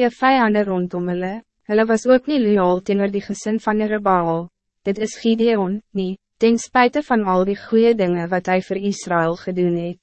Je vijanden rondom hulle, hulle was ook niet loyaal teenoor die gezin van Jerebaal, dit is Gideon, niet, ten spijte van al die goede dingen wat hij voor Israël gedoen heeft.